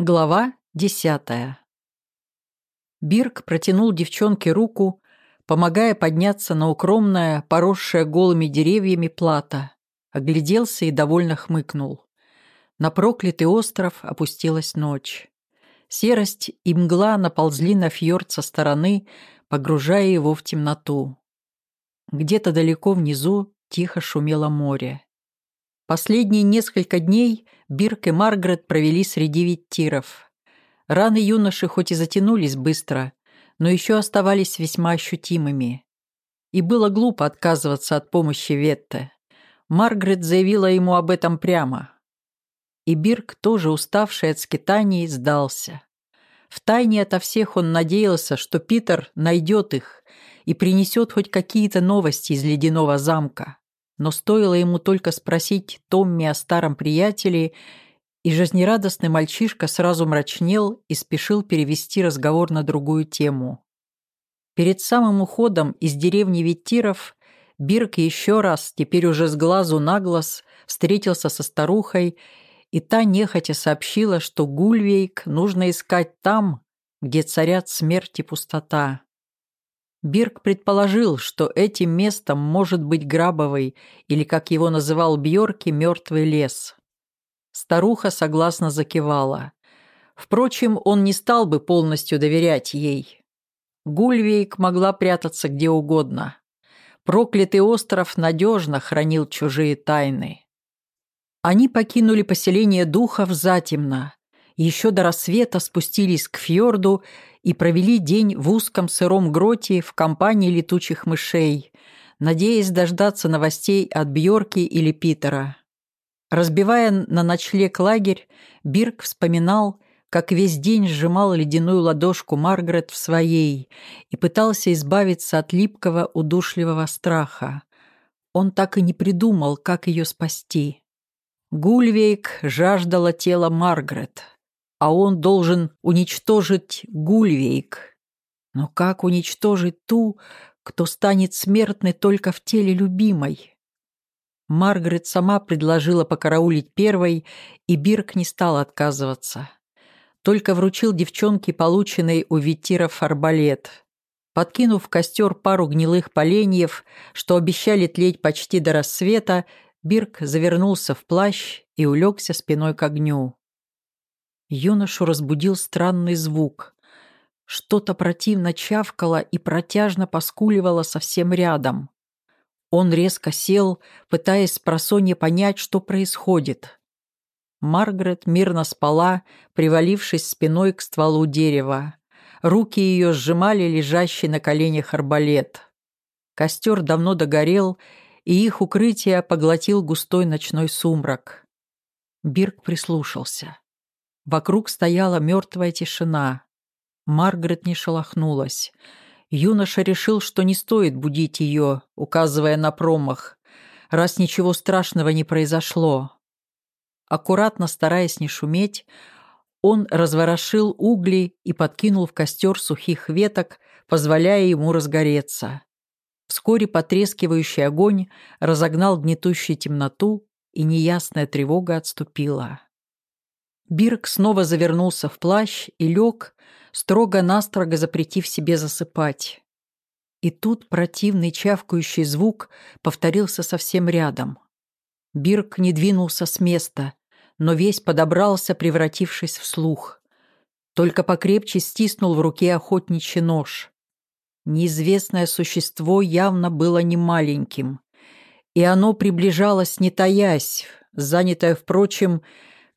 Глава десятая. Бирк протянул девчонке руку, помогая подняться на укромное, поросшее голыми деревьями плато, огляделся и довольно хмыкнул. На проклятый остров опустилась ночь. Серость и мгла наползли на фьорд со стороны, погружая его в темноту. Где-то далеко внизу тихо шумело море. Последние несколько дней Бирк и Маргарет провели среди виттиров. Раны юноши хоть и затянулись быстро, но еще оставались весьма ощутимыми. И было глупо отказываться от помощи Ветте. Маргарет заявила ему об этом прямо. И Бирк, тоже уставший от скитаний, сдался. Втайне ото всех он надеялся, что Питер найдет их и принесет хоть какие-то новости из ледяного замка но стоило ему только спросить Томми о старом приятеле, и жизнерадостный мальчишка сразу мрачнел и спешил перевести разговор на другую тему. Перед самым уходом из деревни Виттиров Бирк еще раз, теперь уже с глазу на глаз, встретился со старухой, и та нехотя сообщила, что Гульвейк нужно искать там, где царят смерть и пустота. Бирк предположил, что этим местом может быть Грабовый или, как его называл Бьорки, мертвый лес. Старуха согласно закивала. Впрочем, он не стал бы полностью доверять ей. Гульвейк могла прятаться где угодно. Проклятый остров надежно хранил чужие тайны. Они покинули поселение духов затемно, еще до рассвета спустились к фьорду и провели день в узком сыром гроте в компании летучих мышей, надеясь дождаться новостей от Бьорки или Питера. Разбивая на ночлег лагерь, Бирк вспоминал, как весь день сжимал ледяную ладошку Маргарет в своей и пытался избавиться от липкого удушливого страха. Он так и не придумал, как ее спасти. Гульвейк жаждала тела Маргарет а он должен уничтожить Гульвейк. Но как уничтожить ту, кто станет смертной только в теле любимой? Маргарет сама предложила покараулить первой, и Бирк не стал отказываться. Только вручил девчонке полученный у ветиров арбалет. Подкинув в костер пару гнилых поленьев, что обещали тлеть почти до рассвета, Бирк завернулся в плащ и улегся спиной к огню. Юношу разбудил странный звук. Что-то противно чавкало и протяжно поскуливало совсем рядом. Он резко сел, пытаясь с просонья понять, что происходит. Маргарет мирно спала, привалившись спиной к стволу дерева. Руки ее сжимали лежащий на коленях арбалет. Костер давно догорел, и их укрытие поглотил густой ночной сумрак. Бирк прислушался. Вокруг стояла мертвая тишина. Маргарет не шелохнулась. Юноша решил, что не стоит будить ее, указывая на промах, раз ничего страшного не произошло. Аккуратно стараясь не шуметь, он разворошил угли и подкинул в костер сухих веток, позволяя ему разгореться. Вскоре потрескивающий огонь разогнал гнетущую темноту, и неясная тревога отступила. Бирк снова завернулся в плащ и лег, строго-настрого запретив себе засыпать. И тут противный чавкающий звук повторился совсем рядом. Бирк не двинулся с места, но весь подобрался, превратившись в слух. Только покрепче стиснул в руке охотничий нож. Неизвестное существо явно было не маленьким, и оно приближалось, не таясь, занятое, впрочем,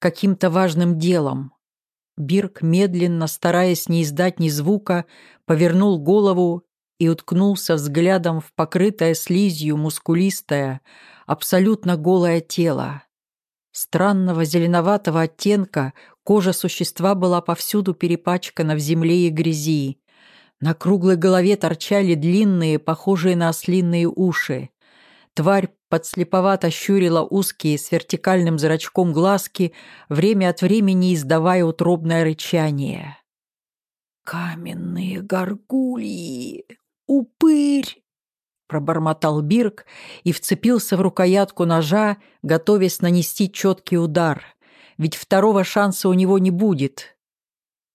каким-то важным делом. Бирк, медленно, стараясь не издать ни звука, повернул голову и уткнулся взглядом в покрытое слизью мускулистое, абсолютно голое тело. Странного зеленоватого оттенка кожа существа была повсюду перепачкана в земле и грязи. На круглой голове торчали длинные, похожие на ослиные уши. Тварь подслеповато щурила узкие с вертикальным зрачком глазки, время от времени издавая утробное рычание. «Каменные горгульи! Упырь!» пробормотал Бирк и вцепился в рукоятку ножа, готовясь нанести четкий удар. ведь второго шанса у него не будет.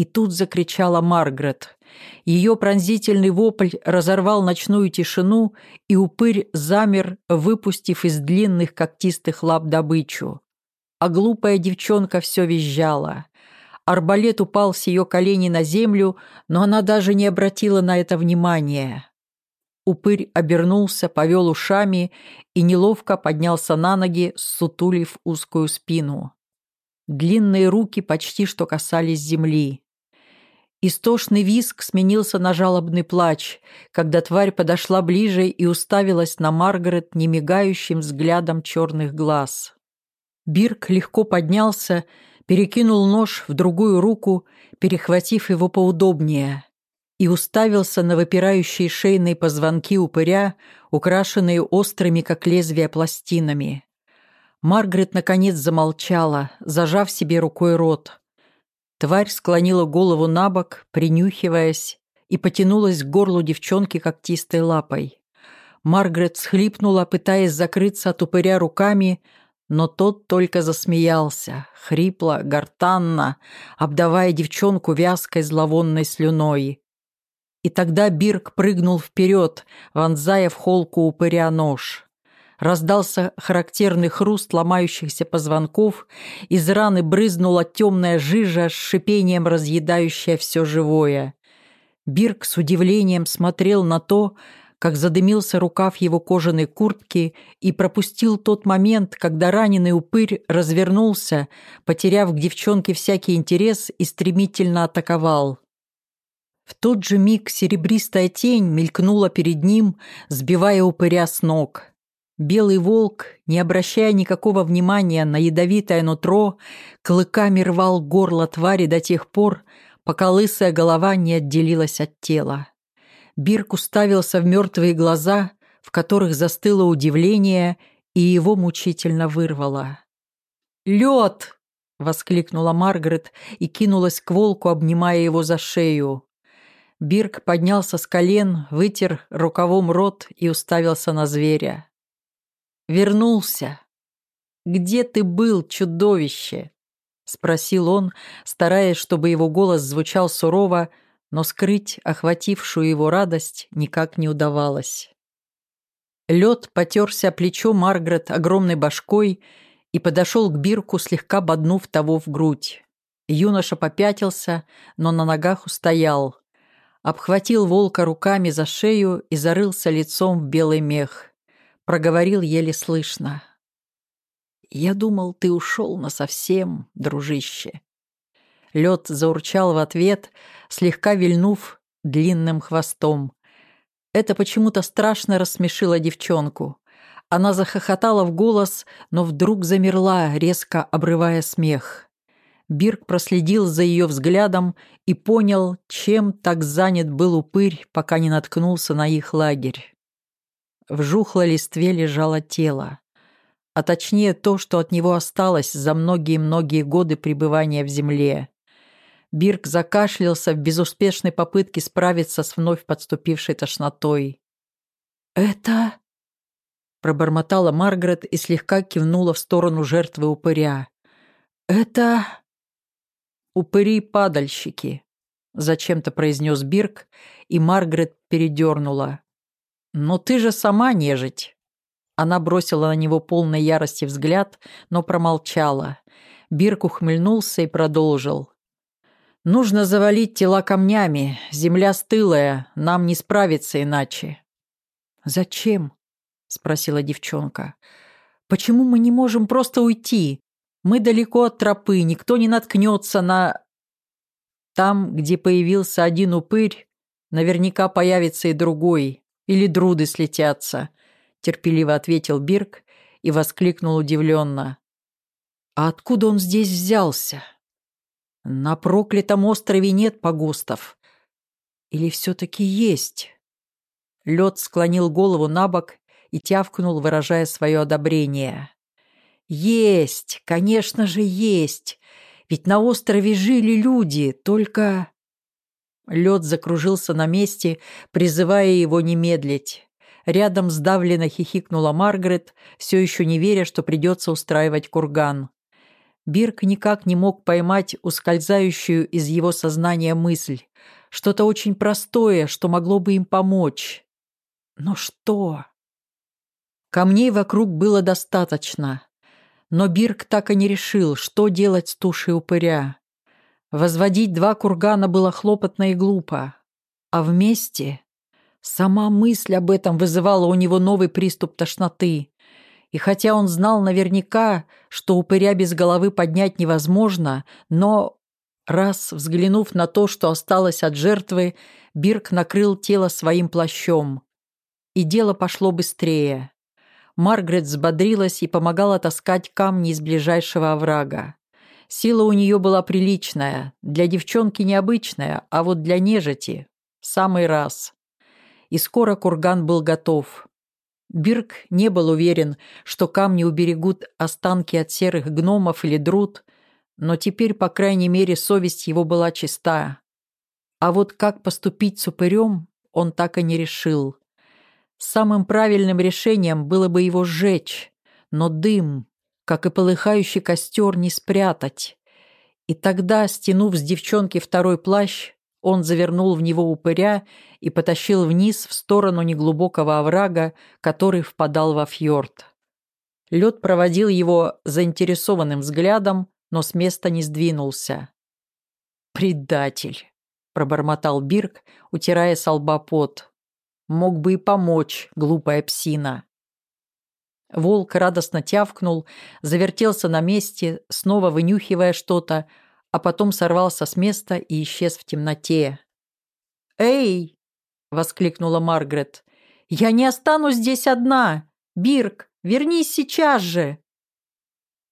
И тут закричала Маргарет. Ее пронзительный вопль разорвал ночную тишину, и упырь замер, выпустив из длинных когтистых лап добычу. А глупая девчонка все визжала. Арбалет упал с ее коленей на землю, но она даже не обратила на это внимания. Упырь обернулся, повел ушами и неловко поднялся на ноги, сутулив узкую спину. Длинные руки почти что касались земли. Истошный виск сменился на жалобный плач, когда тварь подошла ближе и уставилась на Маргарет немигающим взглядом черных глаз. Бирк легко поднялся, перекинул нож в другую руку, перехватив его поудобнее, и уставился на выпирающие шейные позвонки упыря, украшенные острыми, как лезвия, пластинами. Маргарет, наконец, замолчала, зажав себе рукой рот. Тварь склонила голову на бок, принюхиваясь, и потянулась к горлу девчонки когтистой лапой. Маргарет схлипнула, пытаясь закрыться от упыря руками, но тот только засмеялся, хрипло, гортанно, обдавая девчонку вязкой зловонной слюной. И тогда Бирк прыгнул вперед, вонзая в холку упыря нож. Раздался характерный хруст ломающихся позвонков, из раны брызнула темная жижа с шипением разъедающая все живое. Бирк с удивлением смотрел на то, как задымился рукав его кожаной куртки и пропустил тот момент, когда раненый упырь развернулся, потеряв к девчонке всякий интерес и стремительно атаковал. В тот же миг серебристая тень мелькнула перед ним, сбивая упыря с ног. Белый волк, не обращая никакого внимания на ядовитое нутро, клыками рвал горло твари до тех пор, пока лысая голова не отделилась от тела. Бирк уставился в мертвые глаза, в которых застыло удивление, и его мучительно вырвало. «Лед!» — воскликнула Маргарет и кинулась к волку, обнимая его за шею. Бирк поднялся с колен, вытер рукавом рот и уставился на зверя. Вернулся. Где ты был, чудовище? Спросил он, стараясь, чтобы его голос звучал сурово, но скрыть охватившую его радость никак не удавалось. Лед потерся плечо Маргарет огромной башкой и подошел к Бирку, слегка боднув того в грудь. Юноша попятился, но на ногах устоял. Обхватил волка руками за шею и зарылся лицом в белый мех проговорил еле слышно. «Я думал, ты ушел насовсем, дружище». Лед заурчал в ответ, слегка вильнув длинным хвостом. Это почему-то страшно рассмешило девчонку. Она захохотала в голос, но вдруг замерла, резко обрывая смех. Бирк проследил за ее взглядом и понял, чем так занят был упырь, пока не наткнулся на их лагерь. В жухлой листве лежало тело. А точнее то, что от него осталось за многие-многие годы пребывания в земле. Бирк закашлялся в безуспешной попытке справиться с вновь подступившей тошнотой. «Это...» Пробормотала Маргарет и слегка кивнула в сторону жертвы упыря. «Это...» «Упыри-падальщики», — зачем-то произнес Бирк, и Маргарет передернула. «Но ты же сама нежить!» Она бросила на него полной ярости взгляд, но промолчала. Бирк ухмыльнулся и продолжил. «Нужно завалить тела камнями. Земля стылая, нам не справиться иначе». «Зачем?» — спросила девчонка. «Почему мы не можем просто уйти? Мы далеко от тропы, никто не наткнется на...» Там, где появился один упырь, наверняка появится и другой, или друды слетятся», — терпеливо ответил Бирк и воскликнул удивленно. «А откуда он здесь взялся?» «На проклятом острове нет погостов. Или все-таки есть?» Лед склонил голову на бок и тявкнул, выражая свое одобрение. «Есть! Конечно же, есть! Ведь на острове жили люди, только...» Лед закружился на месте, призывая его не медлить. Рядом сдавленно хихикнула Маргарет, все еще не веря, что придется устраивать курган. Бирк никак не мог поймать ускользающую из его сознания мысль. Что-то очень простое, что могло бы им помочь. Но что? Камней вокруг было достаточно. Но Бирк так и не решил, что делать с тушей упыря. Возводить два кургана было хлопотно и глупо. А вместе сама мысль об этом вызывала у него новый приступ тошноты. И хотя он знал наверняка, что упыря без головы поднять невозможно, но, раз взглянув на то, что осталось от жертвы, Бирк накрыл тело своим плащом. И дело пошло быстрее. Маргарет взбодрилась и помогала таскать камни из ближайшего оврага. Сила у нее была приличная, для девчонки необычная, а вот для нежити – в самый раз. И скоро курган был готов. Бирк не был уверен, что камни уберегут останки от серых гномов или друд, но теперь, по крайней мере, совесть его была чиста. А вот как поступить с упырем, он так и не решил. Самым правильным решением было бы его сжечь, но дым, как и полыхающий костер, не спрятать. И тогда, стянув с девчонки второй плащ, он завернул в него упыря и потащил вниз в сторону неглубокого оврага, который впадал во фьорд. Лед проводил его заинтересованным взглядом, но с места не сдвинулся. «Предатель!» — пробормотал Бирк, утирая с. «Мог бы и помочь, глупая псина!» Волк радостно тявкнул, завертелся на месте, снова вынюхивая что-то, а потом сорвался с места и исчез в темноте. «Эй!» — воскликнула Маргарет. «Я не останусь здесь одна! Бирк, вернись сейчас же!»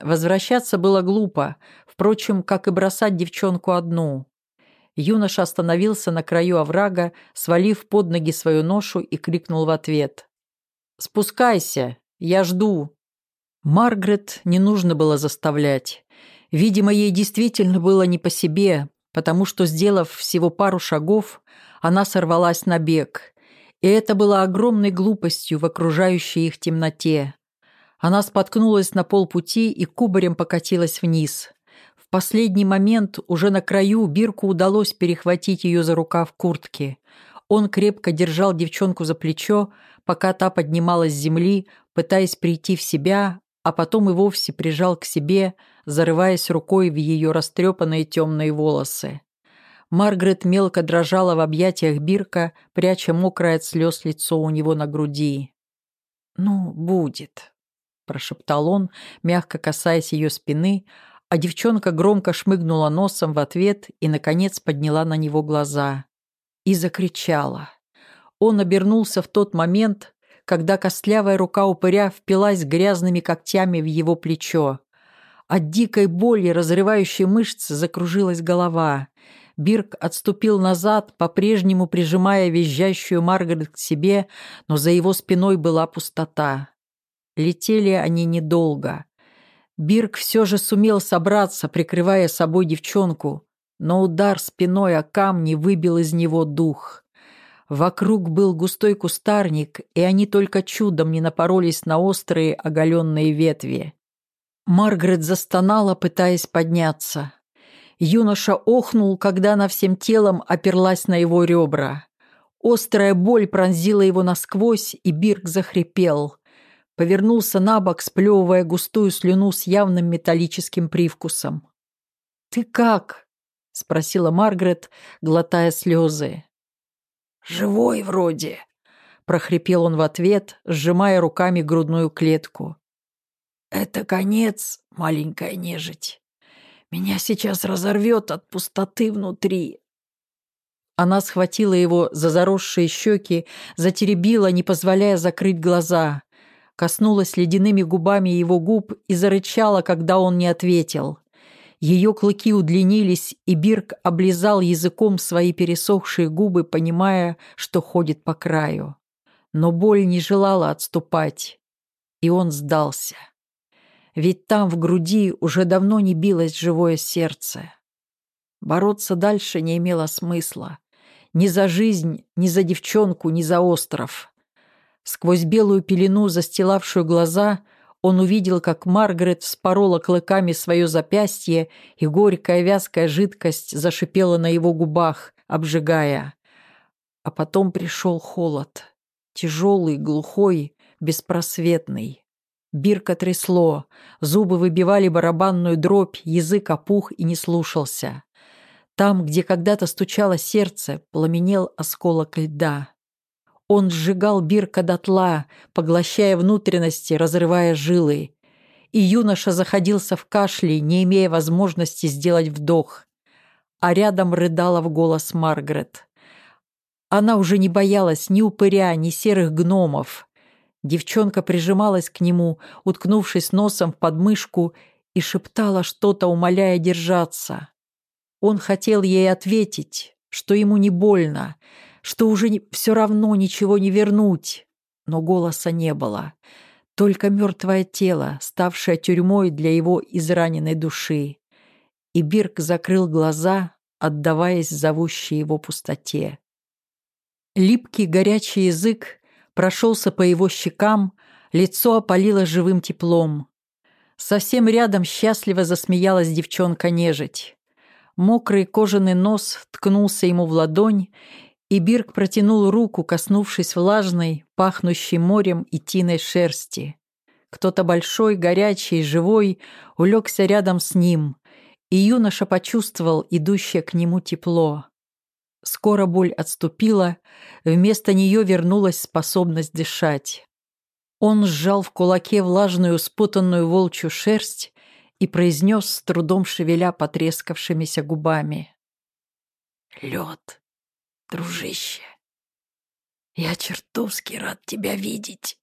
Возвращаться было глупо, впрочем, как и бросать девчонку одну. Юноша остановился на краю оврага, свалив под ноги свою ношу и крикнул в ответ. «Спускайся, я жду». Маргарет не нужно было заставлять. Видимо, ей действительно было не по себе, потому что, сделав всего пару шагов, она сорвалась на бег. И это было огромной глупостью в окружающей их темноте. Она споткнулась на полпути и кубарем покатилась вниз. В последний момент, уже на краю, Бирку удалось перехватить ее за рукав куртки. Он крепко держал девчонку за плечо, пока та поднималась с земли, пытаясь прийти в себя, а потом и вовсе прижал к себе, зарываясь рукой в ее растрепанные темные волосы. Маргарет мелко дрожала в объятиях Бирка, пряча мокрое от слез лицо у него на груди. «Ну, будет», — прошептал он, мягко касаясь ее спины, а девчонка громко шмыгнула носом в ответ и, наконец, подняла на него глаза. И закричала. Он обернулся в тот момент, когда костлявая рука упыря впилась грязными когтями в его плечо. От дикой боли, разрывающей мышцы, закружилась голова. Бирк отступил назад, по-прежнему прижимая визжащую Маргарет к себе, но за его спиной была пустота. Летели они недолго. Бирк все же сумел собраться, прикрывая собой девчонку, но удар спиной о камни выбил из него дух. Вокруг был густой кустарник, и они только чудом не напоролись на острые оголенные ветви. Маргарет застонала, пытаясь подняться. Юноша охнул, когда она всем телом оперлась на его ребра. Острая боль пронзила его насквозь, и Бирк захрипел. Повернулся на бок, сплевывая густую слюну с явным металлическим привкусом. «Ты как?» — спросила Маргарет, глотая слезы. «Живой вроде», — прохрипел он в ответ, сжимая руками грудную клетку. «Это конец, маленькая нежить. Меня сейчас разорвет от пустоты внутри». Она схватила его за заросшие щеки, затеребила, не позволяя закрыть глаза, коснулась ледяными губами его губ и зарычала, когда он не ответил. Ее клыки удлинились, и Бирк облизал языком свои пересохшие губы, понимая, что ходит по краю. Но боль не желала отступать, и он сдался. Ведь там в груди уже давно не билось живое сердце. Бороться дальше не имело смысла. Ни за жизнь, ни за девчонку, ни за остров. Сквозь белую пелену, застилавшую глаза, он увидел, как Маргарет вспорола клыками свое запястье, и горькая вязкая жидкость зашипела на его губах, обжигая. А потом пришел холод. Тяжелый, глухой, беспросветный. Бирка трясло, зубы выбивали барабанную дробь, язык опух и не слушался. Там, где когда-то стучало сердце, пламенел осколок льда. Он сжигал Бирка дотла, поглощая внутренности, разрывая жилы. И юноша заходился в кашле, не имея возможности сделать вдох. А рядом рыдала в голос Маргарет. Она уже не боялась ни упыря, ни серых гномов. Девчонка прижималась к нему, уткнувшись носом в подмышку, и шептала что-то, умоляя держаться. Он хотел ей ответить, что ему не больно, что уже все равно ничего не вернуть. Но голоса не было. Только мертвое тело, ставшее тюрьмой для его израненной души. И Бирк закрыл глаза, отдаваясь зовущей его пустоте. Липкий горячий язык прошелся по его щекам, лицо опалило живым теплом. Совсем рядом счастливо засмеялась девчонка-нежить. Мокрый кожаный нос ткнулся ему в ладонь, и Бирк протянул руку, коснувшись влажной, пахнущей морем и тиной шерсти. Кто-то большой, горячий, живой улегся рядом с ним, и юноша почувствовал идущее к нему тепло. Скоро боль отступила, вместо нее вернулась способность дышать. Он сжал в кулаке влажную спутанную волчью шерсть и произнес, с трудом шевеля потрескавшимися губами. «Лед» дружище. Я чертовски рад тебя видеть.